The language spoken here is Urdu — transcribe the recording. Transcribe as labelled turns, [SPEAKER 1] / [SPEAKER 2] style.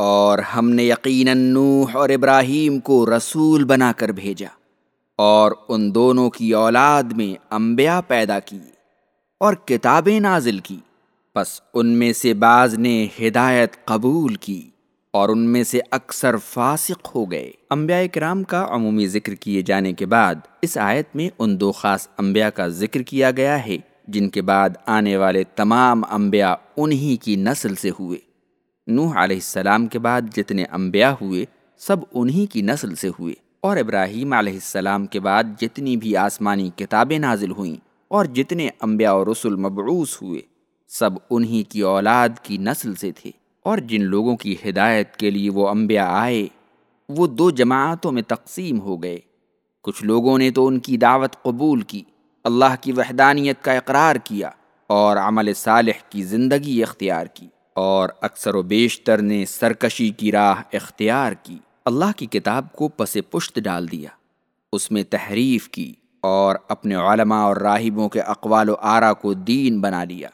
[SPEAKER 1] اور ہم نے یقیناً نوح اور ابراہیم کو رسول بنا کر بھیجا اور ان دونوں کی اولاد میں انبیاء پیدا کی اور کتابیں نازل کی۔ پس ان میں سے بعض نے ہدایت قبول کی اور ان میں سے اکثر فاسق ہو گئے۔ انبیاء کرام کا عمومی ذکر کیے جانے کے بعد اس آیت میں ان دو خاص انبیاء کا ذکر کیا گیا ہے، جن کے بعد آنے والے تمام انبیاء انہی کی نسل سے ہوئے۔ نوح علیہ السلام کے بعد جتنے انبیاء ہوئے، سب انہی کی نسل سے ہوئے۔ اور ابراہیم علیہ السلام کے بعد جتنی بھی آسمانی کتابیں نازل ہوئیں اور جتنے انبیاء اور رسول مبعوث ہوئے، سب انہی کی اولاد کی نسل سے تھے۔ اور جن لوگوں کی ہدایت کے لیے وہ انبیاء آئے، وہ دو جماعتوں میں تقسیم ہو گئے۔ کچھ لوگوں نے تو ان کی دعوت قبول کی، اللہ کی وحدانیت کا اقرار کیا اور عمل صالح کی زندگی اختیار کی۔ اور اکثر و بیشتر نے سرکشی کی راہ اختیار کی۔ اللہ کی کتاب کو پس پشت ڈال دیا، اس میں تحریف کی اور اپنے علماء اور راہبوں کے اقوال و آرا کو دین بنا لیا۔